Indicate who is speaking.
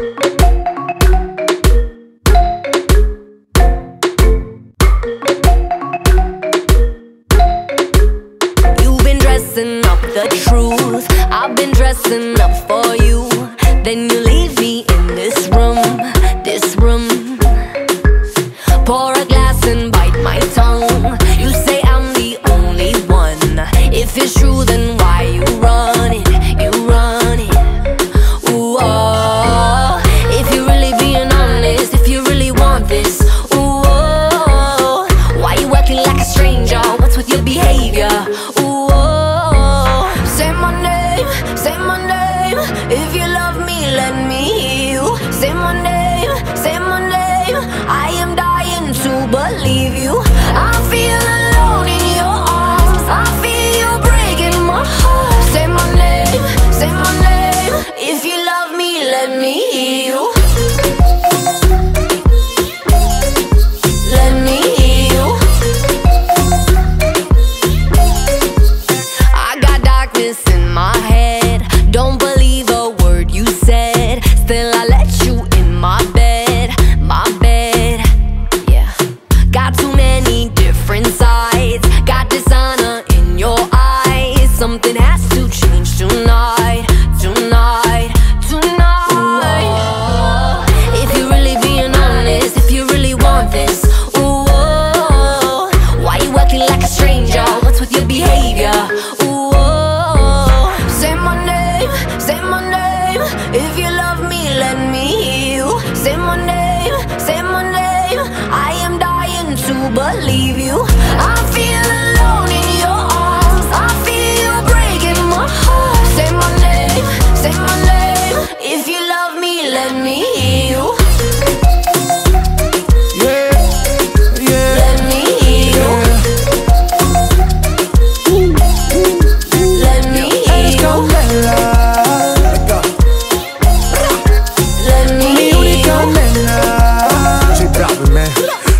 Speaker 1: Thank you. Behavior? Ooh, oh. Say my name, say my name. If you love me, let me hear you. Say my name, say my name. I am dying to believe you. I feel alone in your arms. I feel you breaking my heart. Say my name, say my name. If you love me, let me hear Something has to change tonight, tonight, tonight. If you're really being honest, if you really want this, why you acting like a stranger? What's with your behavior? Say my name, say my name. If you love me, let me hear you. Say my name, say my name. I am dying to believe you. I feel alone